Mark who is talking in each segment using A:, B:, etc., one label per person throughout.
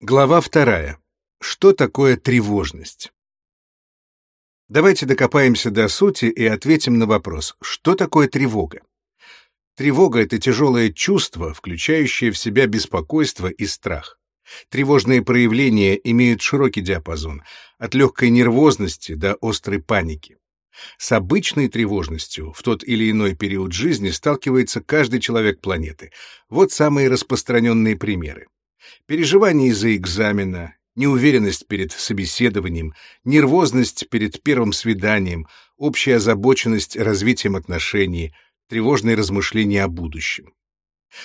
A: Глава вторая. Что такое тревожность? Давайте докопаемся до сути и ответим на вопрос, что такое тревога? Тревога — это тяжелое чувство, включающее в себя беспокойство и страх. Тревожные проявления имеют широкий диапазон, от легкой нервозности до острой паники. С обычной тревожностью в тот или иной период жизни сталкивается каждый человек планеты. Вот самые распространенные примеры. Переживание из-за экзамена, неуверенность перед собеседованием, нервозность перед первым свиданием, общая озабоченность развитием отношений, тревожные размышления о будущем.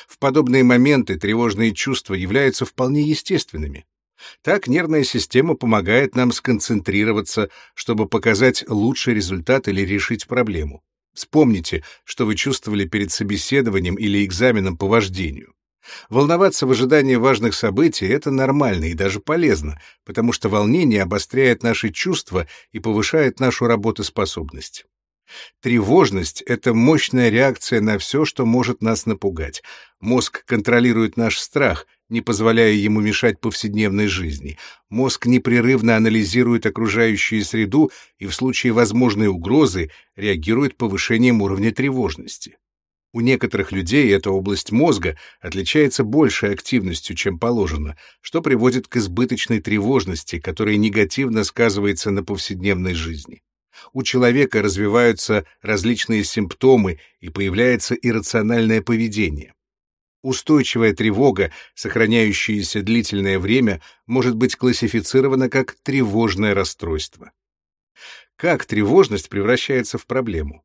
A: В подобные моменты тревожные чувства являются вполне естественными. Так нервная система помогает нам сконцентрироваться, чтобы показать лучший результат или решить проблему. Вспомните, что вы чувствовали перед собеседованием или экзаменом по вождению. Волноваться в ожидании важных событий — это нормально и даже полезно, потому что волнение обостряет наши чувства и повышает нашу работоспособность. Тревожность — это мощная реакция на все, что может нас напугать. Мозг контролирует наш страх, не позволяя ему мешать повседневной жизни. Мозг непрерывно анализирует окружающую среду и в случае возможной угрозы реагирует повышением уровня тревожности. У некоторых людей эта область мозга отличается большей активностью, чем положено, что приводит к избыточной тревожности, которая негативно сказывается на повседневной жизни. У человека развиваются различные симптомы и появляется иррациональное поведение. Устойчивая тревога, сохраняющаяся длительное время, может быть классифицирована как тревожное расстройство. Как тревожность превращается в проблему?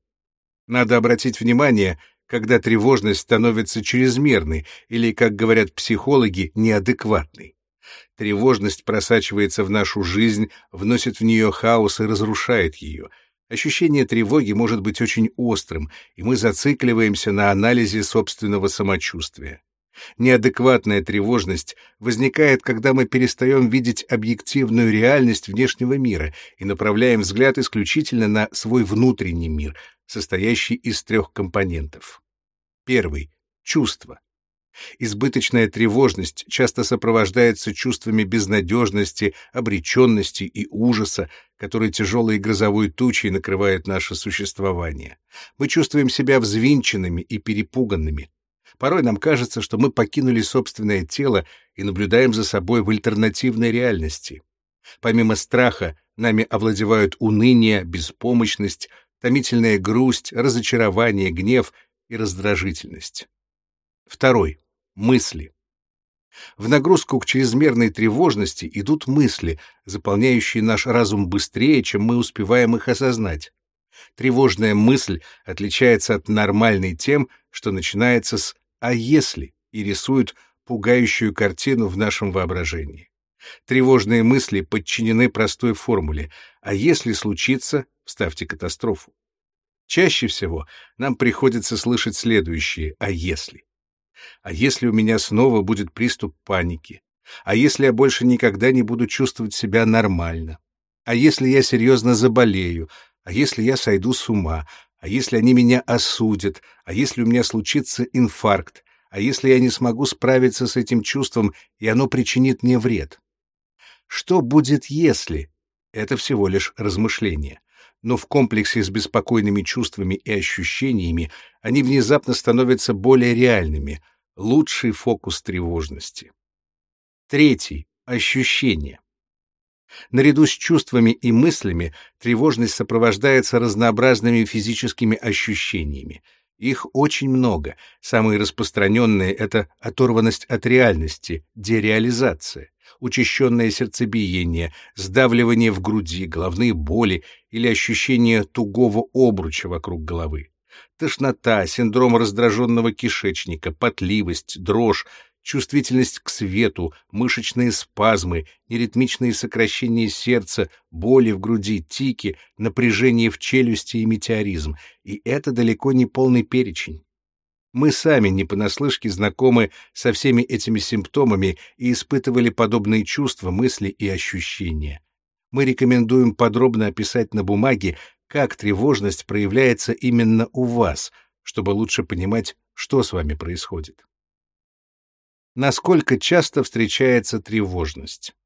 A: Надо обратить внимание, когда тревожность становится чрезмерной или, как говорят психологи, неадекватной. Тревожность просачивается в нашу жизнь, вносит в нее хаос и разрушает ее. Ощущение тревоги может быть очень острым, и мы зацикливаемся на анализе собственного самочувствия. Неадекватная тревожность возникает, когда мы перестаем видеть объективную реальность внешнего мира и направляем взгляд исключительно на свой внутренний мир, состоящий из трех компонентов. Первый — чувство. Избыточная тревожность часто сопровождается чувствами безнадежности, обреченности и ужаса, которые тяжелой грозовой тучей накрывают наше существование. Мы чувствуем себя взвинченными и перепуганными. Порой нам кажется, что мы покинули собственное тело и наблюдаем за собой в альтернативной реальности. Помимо страха, нами овладевают уныние, беспомощность, томительная грусть, разочарование, гнев и раздражительность. Второй. Мысли. В нагрузку к чрезмерной тревожности идут мысли, заполняющие наш разум быстрее, чем мы успеваем их осознать. Тревожная мысль отличается от нормальной тем, что начинается с «а если» и рисует пугающую картину в нашем воображении. Тревожные мысли подчинены простой формуле «а если случится, вставьте катастрофу». Чаще всего нам приходится слышать следующее «а если?». А если у меня снова будет приступ паники? А если я больше никогда не буду чувствовать себя нормально? А если я серьезно заболею? А если я сойду с ума? А если они меня осудят? А если у меня случится инфаркт? А если я не смогу справиться с этим чувством, и оно причинит мне вред? Что будет, если? Это всего лишь размышление но в комплексе с беспокойными чувствами и ощущениями они внезапно становятся более реальными, лучший фокус тревожности. Третий — ощущения. Наряду с чувствами и мыслями тревожность сопровождается разнообразными физическими ощущениями. Их очень много. Самые распространенные — это оторванность от реальности, дереализация учащенное сердцебиение, сдавливание в груди, головные боли или ощущение тугого обруча вокруг головы. Тошнота, синдром раздраженного кишечника, потливость, дрожь, чувствительность к свету, мышечные спазмы, неритмичные сокращения сердца, боли в груди, тики, напряжение в челюсти и метеоризм. И это далеко не полный перечень. Мы сами не понаслышке знакомы со всеми этими симптомами и испытывали подобные чувства, мысли и ощущения. Мы рекомендуем подробно описать на бумаге, как тревожность проявляется именно у вас, чтобы лучше понимать, что с вами происходит. насколько часто встречается тревожность.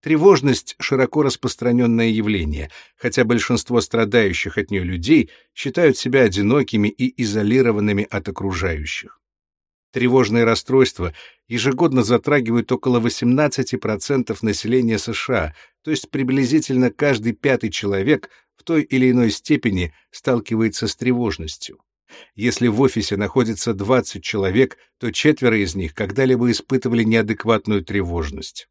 A: Тревожность — широко распространенное явление, хотя большинство страдающих от нее людей считают себя одинокими и изолированными от окружающих. Тревожные расстройства ежегодно затрагивают около 18% населения США, то есть приблизительно каждый пятый человек в той или иной степени сталкивается с тревожностью. Если в офисе находится 20 человек, то четверо из них когда-либо испытывали неадекватную тревожность.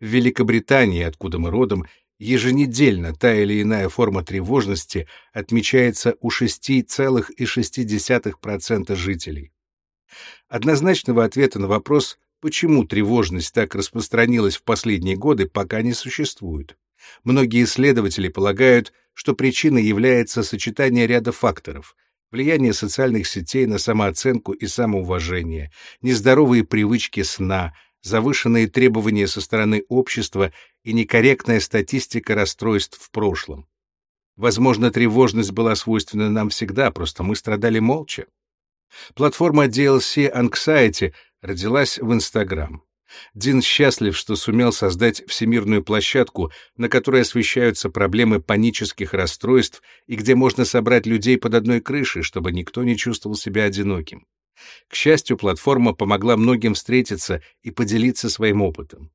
A: В Великобритании, откуда мы родом, еженедельно та или иная форма тревожности отмечается у 6,6% жителей. Однозначного ответа на вопрос, почему тревожность так распространилась в последние годы, пока не существует. Многие исследователи полагают, что причиной является сочетание ряда факторов — влияние социальных сетей на самооценку и самоуважение, нездоровые привычки сна, завышенные требования со стороны общества и некорректная статистика расстройств в прошлом. Возможно, тревожность была свойственна нам всегда, просто мы страдали молча. Платформа DLC Anxiety родилась в Instagram. Дин счастлив, что сумел создать всемирную площадку, на которой освещаются проблемы панических расстройств и где можно собрать людей под одной крышей, чтобы никто не чувствовал себя одиноким. К счастью, платформа помогла многим встретиться и поделиться своим опытом.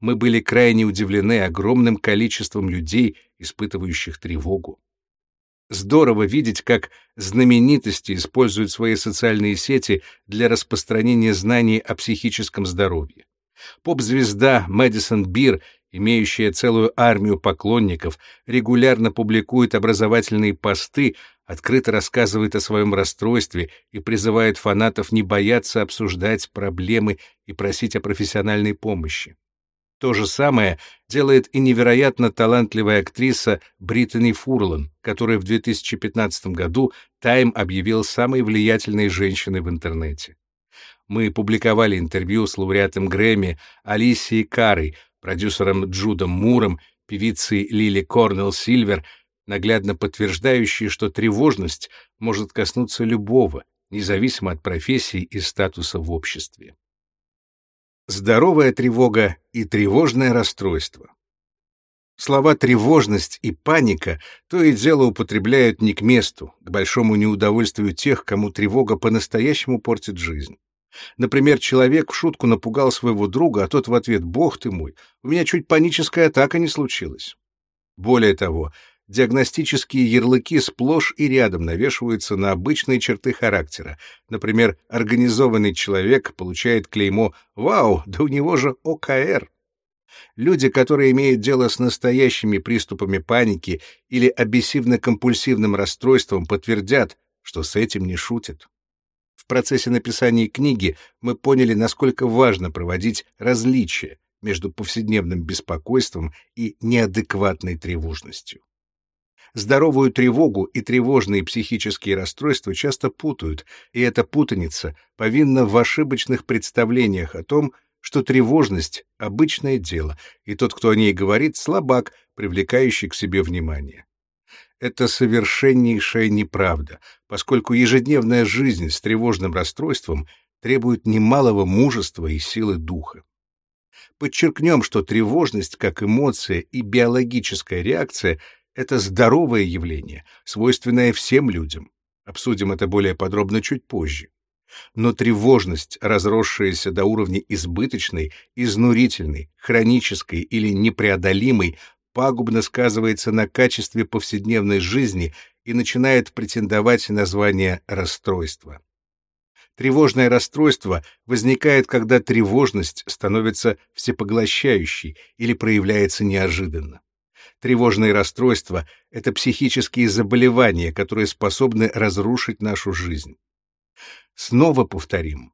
A: Мы были крайне удивлены огромным количеством людей, испытывающих тревогу. Здорово видеть, как знаменитости используют свои социальные сети для распространения знаний о психическом здоровье. Поп-звезда Мэдисон Бир, имеющая целую армию поклонников, регулярно публикует образовательные посты, открыто рассказывает о своем расстройстве и призывает фанатов не бояться обсуждать проблемы и просить о профессиональной помощи. То же самое делает и невероятно талантливая актриса Бриттани Фурлан, которая в 2015 году Time объявил самой влиятельной женщиной в интернете. Мы публиковали интервью с лауреатом Грэмми Алисией Карой, продюсером Джудом Муром, певицей Лили Корнелл Сильвер — наглядно подтверждающие, что тревожность может коснуться любого, независимо от профессии и статуса в обществе. Здоровая тревога и тревожное расстройство. Слова «тревожность» и «паника» то и дело употребляют не к месту, к большому неудовольствию тех, кому тревога по-настоящему портит жизнь. Например, человек в шутку напугал своего друга, а тот в ответ «Бог ты мой, у меня чуть паническая атака не случилась». Более того, диагностические ярлыки сплошь и рядом навешиваются на обычные черты характера. Например, организованный человек получает клеймо «Вау, да у него же ОКР». Люди, которые имеют дело с настоящими приступами паники или обессивно-компульсивным расстройством, подтвердят, что с этим не шутят. В процессе написания книги мы поняли, насколько важно проводить различия между повседневным беспокойством и неадекватной тревожностью. Здоровую тревогу и тревожные психические расстройства часто путают, и эта путаница повинна в ошибочных представлениях о том, что тревожность — обычное дело, и тот, кто о ней говорит, — слабак, привлекающий к себе внимание. Это совершеннейшая неправда, поскольку ежедневная жизнь с тревожным расстройством требует немалого мужества и силы духа. Подчеркнем, что тревожность как эмоция и биологическая реакция — это здоровое явление, свойственное всем людям. Обсудим это более подробно чуть позже. Но тревожность, разросшаяся до уровня избыточной, изнурительной, хронической или непреодолимой, пагубно сказывается на качестве повседневной жизни и начинает претендовать на звание расстройства. Тревожное расстройство возникает, когда тревожность становится всепоглощающей или проявляется неожиданно. Тревожные расстройства — это психические заболевания, которые способны разрушить нашу жизнь. Снова повторим.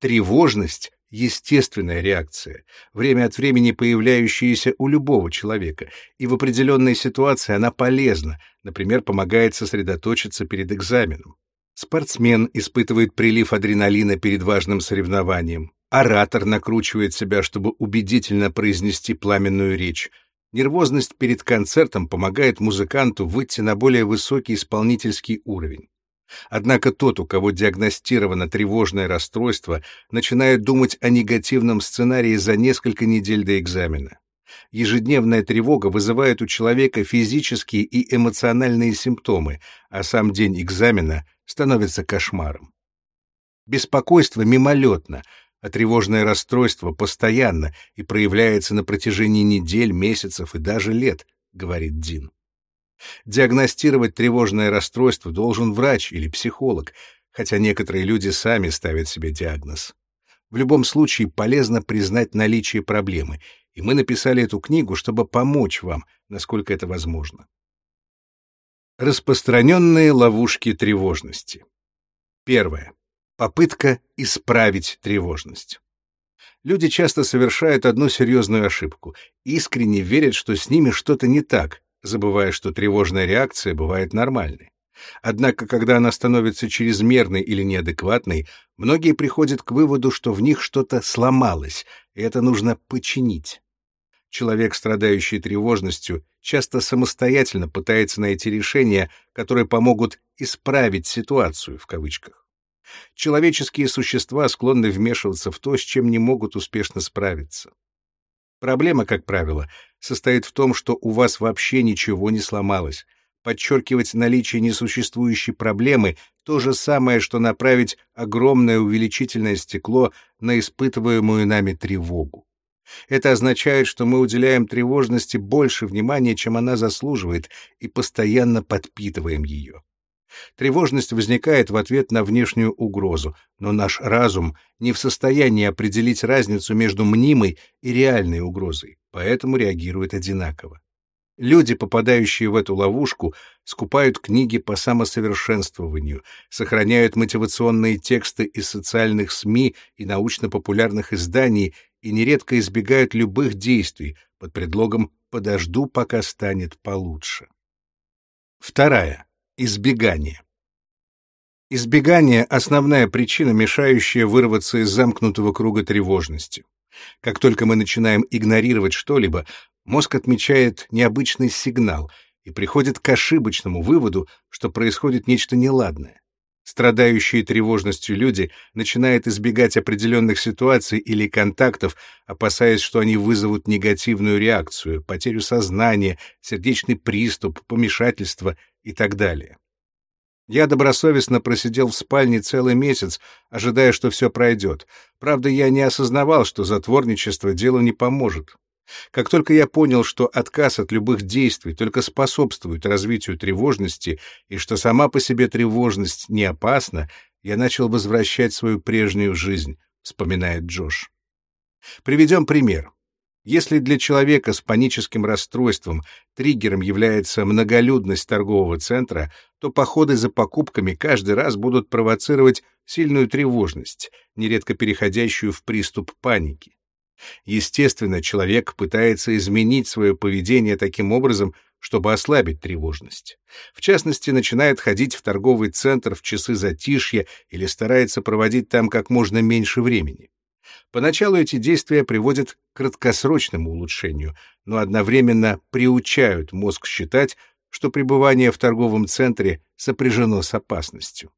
A: Тревожность — естественная реакция, время от времени появляющаяся у любого человека, и в определенной ситуации она полезна, например, помогает сосредоточиться перед экзаменом. Спортсмен испытывает прилив адреналина перед важным соревнованием. Оратор накручивает себя, чтобы убедительно произнести пламенную речь — Нервозность перед концертом помогает музыканту выйти на более высокий исполнительский уровень. Однако тот, у кого диагностировано тревожное расстройство, начинает думать о негативном сценарии за несколько недель до экзамена. Ежедневная тревога вызывает у человека физические и эмоциональные симптомы, а сам день экзамена становится кошмаром. Беспокойство мимолетно, а тревожное расстройство постоянно и проявляется на протяжении недель, месяцев и даже лет, говорит Дин. Диагностировать тревожное расстройство должен врач или психолог, хотя некоторые люди сами ставят себе диагноз. В любом случае полезно признать наличие проблемы, и мы написали эту книгу, чтобы помочь вам, насколько это возможно. Распространенные ловушки тревожности. Первое. Попытка исправить тревожность. Люди часто совершают одну серьезную ошибку, искренне верят, что с ними что-то не так, забывая, что тревожная реакция бывает нормальной. Однако, когда она становится чрезмерной или неадекватной, многие приходят к выводу, что в них что-то сломалось, и это нужно починить. Человек, страдающий тревожностью, часто самостоятельно пытается найти решения, которые помогут «исправить ситуацию» в кавычках. Человеческие существа склонны вмешиваться в то, с чем не могут успешно справиться. Проблема, как правило, состоит в том, что у вас вообще ничего не сломалось. Подчеркивать наличие несуществующей проблемы — то же самое, что направить огромное увеличительное стекло на испытываемую нами тревогу. Это означает, что мы уделяем тревожности больше внимания, чем она заслуживает, и постоянно подпитываем ее. Тревожность возникает в ответ на внешнюю угрозу, но наш разум не в состоянии определить разницу между мнимой и реальной угрозой, поэтому реагирует одинаково. Люди, попадающие в эту ловушку, скупают книги по самосовершенствованию, сохраняют мотивационные тексты из социальных СМИ и научно-популярных изданий и нередко избегают любых действий под предлогом «подожду, пока станет получше». Вторая. Избегание. Избегание — основная причина, мешающая вырваться из замкнутого круга тревожности. Как только мы начинаем игнорировать что-либо, мозг отмечает необычный сигнал и приходит к ошибочному выводу, что происходит нечто неладное. Страдающие тревожностью люди начинают избегать определенных ситуаций или контактов, опасаясь, что они вызовут негативную реакцию, потерю сознания, сердечный приступ, помешательство и так далее. Я добросовестно просидел в спальне целый месяц, ожидая, что все пройдет. Правда, я не осознавал, что затворничество делу не поможет. Как только я понял, что отказ от любых действий только способствует развитию тревожности и что сама по себе тревожность не опасна, я начал возвращать свою прежнюю жизнь, вспоминает Джош. Приведем пример. Если для человека с паническим расстройством триггером является многолюдность торгового центра, то походы за покупками каждый раз будут провоцировать сильную тревожность, нередко переходящую в приступ паники. Естественно, человек пытается изменить свое поведение таким образом, чтобы ослабить тревожность. В частности, начинает ходить в торговый центр в часы затишья или старается проводить там как можно меньше времени. Поначалу эти действия приводят к краткосрочному улучшению, но одновременно приучают мозг считать, что пребывание в торговом центре сопряжено с опасностью.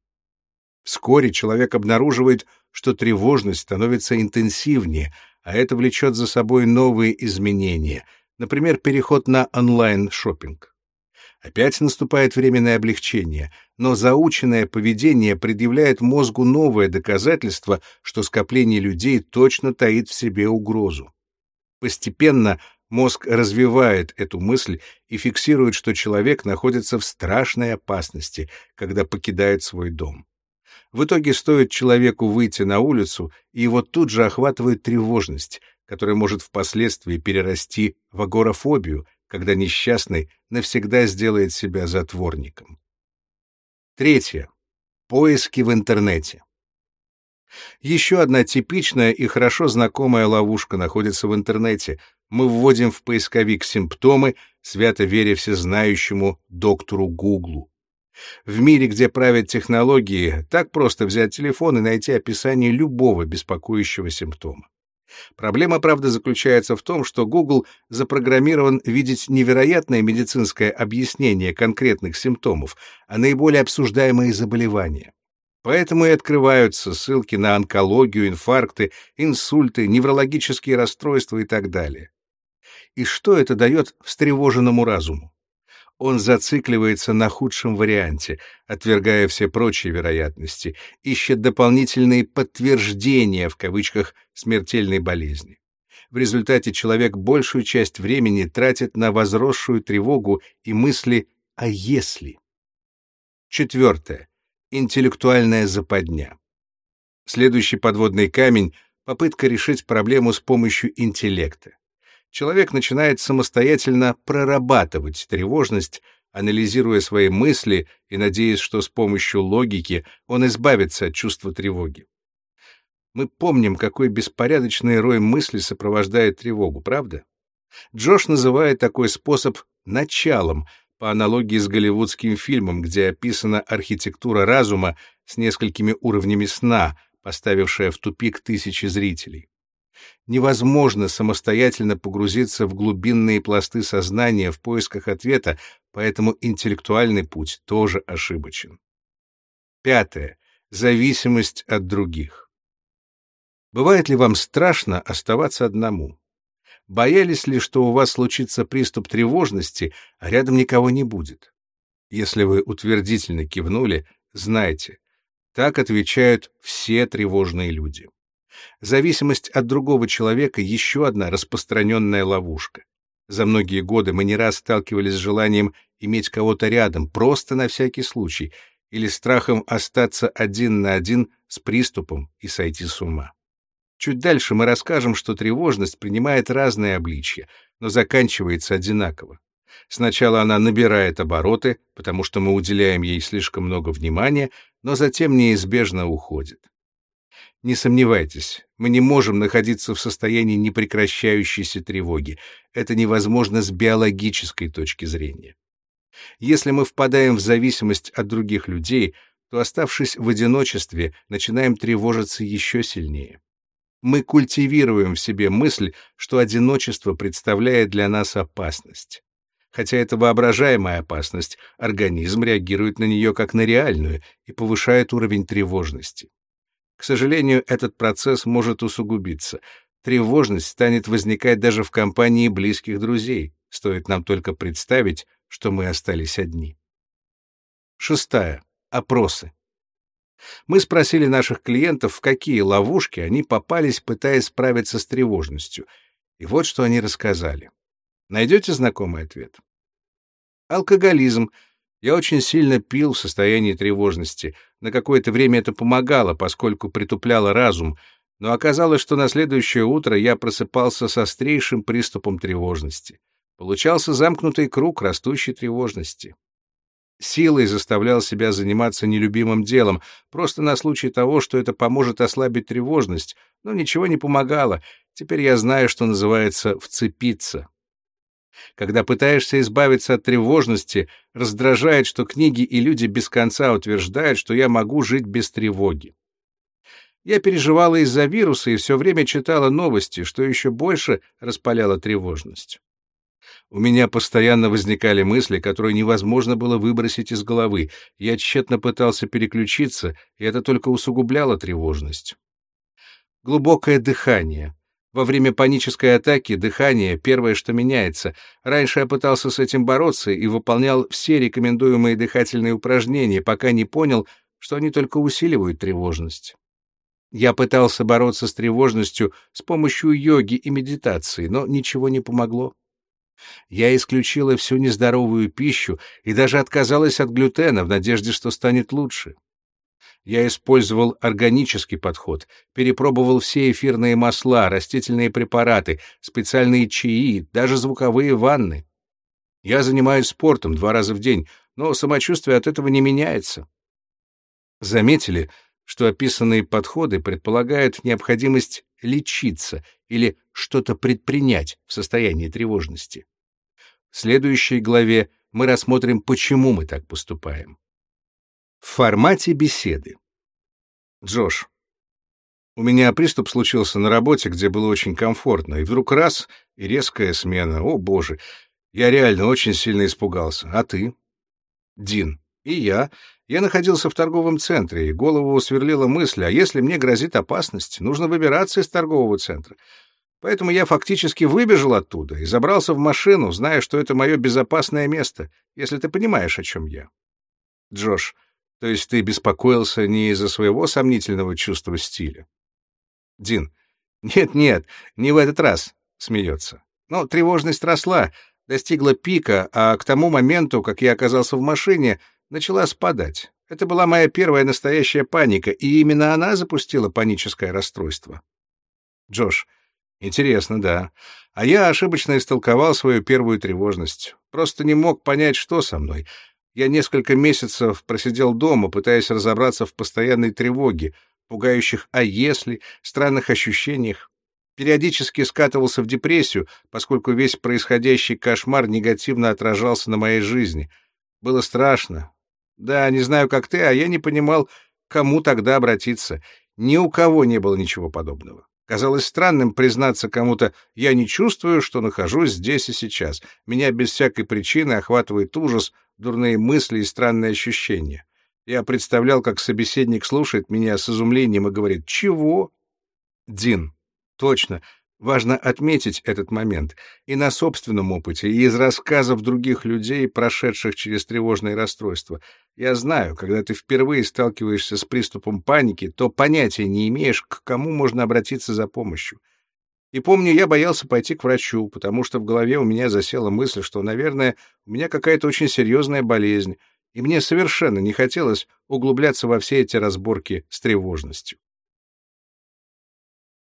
A: Вскоре человек обнаруживает, что тревожность становится интенсивнее, а это влечет за собой новые изменения, например, переход на онлайн-шоппинг. Опять наступает временное облегчение, но заученное поведение предъявляет мозгу новое доказательство, что скопление людей точно таит в себе угрозу. Постепенно мозг развивает эту мысль и фиксирует, что человек находится в страшной опасности, когда покидает свой дом. В итоге стоит человеку выйти на улицу, и его тут же охватывает тревожность, которая может впоследствии перерасти в агорафобию, когда несчастный навсегда сделает себя затворником. Третье. Поиски в интернете. Еще одна типичная и хорошо знакомая ловушка находится в интернете. Мы вводим в поисковик симптомы, свято веря всезнающему доктору Гуглу. В мире, где правят технологии, так просто взять телефон и найти описание любого беспокоящего симптома. Проблема, правда, заключается в том, что Google запрограммирован видеть невероятное медицинское объяснение конкретных симптомов, а наиболее обсуждаемые заболевания. Поэтому и открываются ссылки на онкологию, инфаркты, инсульты, неврологические расстройства и так далее. И что это дает встревоженному разуму? Он зацикливается на худшем варианте, отвергая все прочие вероятности, ищет дополнительные «подтверждения» в кавычках смертельной болезни. В результате человек большую часть времени тратит на возросшую тревогу и мысли «а если?». Четвертое. Интеллектуальная западня. Следующий подводный камень — попытка решить проблему с помощью интеллекта человек начинает самостоятельно прорабатывать тревожность, анализируя свои мысли и надеясь, что с помощью логики он избавится от чувства тревоги. Мы помним, какой беспорядочный рой мыслей сопровождает тревогу, правда? Джош называет такой способ «началом», по аналогии с голливудским фильмом, где описана архитектура разума с несколькими уровнями сна, поставившая в тупик тысячи зрителей невозможно самостоятельно погрузиться в глубинные пласты сознания в поисках ответа, поэтому интеллектуальный путь тоже ошибочен. Пятое. Зависимость от других. Бывает ли вам страшно оставаться одному? Боялись ли, что у вас случится приступ тревожности, а рядом никого не будет? Если вы утвердительно кивнули, знайте, так отвечают все тревожные люди. Зависимость от другого человека — еще одна распространенная ловушка. За многие годы мы не раз сталкивались с желанием иметь кого-то рядом, просто на всякий случай, или страхом остаться один на один с приступом и сойти с ума. Чуть дальше мы расскажем, что тревожность принимает разные обличья, но заканчивается одинаково. Сначала она набирает обороты, потому что мы уделяем ей слишком много внимания, но затем неизбежно уходит. Не сомневайтесь, мы не можем находиться в состоянии непрекращающейся тревоги. Это невозможно с биологической точки зрения. Если мы впадаем в зависимость от других людей, то, оставшись в одиночестве, начинаем тревожиться еще сильнее. Мы культивируем в себе мысль, что одиночество представляет для нас опасность. Хотя это воображаемая опасность, организм реагирует на нее как на реальную и повышает уровень тревожности. К сожалению, этот процесс может усугубиться. Тревожность станет возникать даже в компании близких друзей. Стоит нам только представить, что мы остались одни. Шестая. Опросы. Мы спросили наших клиентов, в какие ловушки они попались, пытаясь справиться с тревожностью. И вот что они рассказали. Найдете знакомый ответ? Алкоголизм — я очень сильно пил в состоянии тревожности. На какое-то время это помогало, поскольку притупляло разум, но оказалось, что на следующее утро я просыпался с острейшим приступом тревожности. Получался замкнутый круг растущей тревожности. Силой заставлял себя заниматься нелюбимым делом, просто на случай того, что это поможет ослабить тревожность, но ничего не помогало. Теперь я знаю, что называется «вцепиться». Когда пытаешься избавиться от тревожности, раздражает, что книги и люди без конца утверждают, что я могу жить без тревоги. Я переживала из-за вируса и все время читала новости, что еще больше распаляло тревожность. У меня постоянно возникали мысли, которые невозможно было выбросить из головы. Я тщетно пытался переключиться, и это только усугубляло тревожность. Глубокое дыхание, во время панической атаки дыхание — первое, что меняется. Раньше я пытался с этим бороться и выполнял все рекомендуемые дыхательные упражнения, пока не понял, что они только усиливают тревожность. Я пытался бороться с тревожностью с помощью йоги и медитации, но ничего не помогло. Я исключила всю нездоровую пищу и даже отказалась от глютена в надежде, что станет лучше. Я использовал органический подход, перепробовал все эфирные масла, растительные препараты, специальные чаи, даже звуковые ванны. Я занимаюсь спортом два раза в день, но самочувствие от этого не меняется. Заметили, что описанные подходы предполагают необходимость лечиться или что-то предпринять в состоянии тревожности. В следующей главе мы рассмотрим, почему мы так поступаем. В формате беседы. Джош. У меня приступ случился на работе, где было очень комфортно, и вдруг раз — и резкая смена. О, боже! Я реально очень сильно испугался. А ты? Дин. И я. Я находился в торговом центре, и голову сверлила мысль, а если мне грозит опасность, нужно выбираться из торгового центра. Поэтому я фактически выбежал оттуда и забрался в машину, зная, что это мое безопасное место, если ты понимаешь, о чем я. Джош, то есть ты беспокоился не из-за своего сомнительного чувства стиля? Дин. Нет-нет, не в этот раз, смеется. Но тревожность росла, достигла пика, а к тому моменту, как я оказался в машине, начала спадать. Это была моя первая настоящая паника, и именно она запустила паническое расстройство. Джош. Интересно, да. А я ошибочно истолковал свою первую тревожность. Просто не мог понять, что со мной. Я несколько месяцев просидел дома, пытаясь разобраться в постоянной тревоге, пугающих «а если», странных ощущениях. Периодически скатывался в депрессию, поскольку весь происходящий кошмар негативно отражался на моей жизни. Было страшно. Да, не знаю, как ты, а я не понимал, кому тогда обратиться. Ни у кого не было ничего подобного. Казалось странным признаться кому-то, я не чувствую, что нахожусь здесь и сейчас. Меня без всякой причины охватывает ужас, дурные мысли и странные ощущения. Я представлял, как собеседник слушает меня с изумлением и говорит «Чего?» Дин. Точно. Важно отметить этот момент и на собственном опыте, и из рассказов других людей, прошедших через тревожные расстройства. Я знаю, когда ты впервые сталкиваешься с приступом паники, то понятия не имеешь, к кому можно обратиться за помощью. И помню, я боялся пойти к врачу, потому что в голове у меня засела мысль, что, наверное, у меня какая-то очень серьезная болезнь, и мне совершенно не хотелось углубляться во все эти разборки с тревожностью.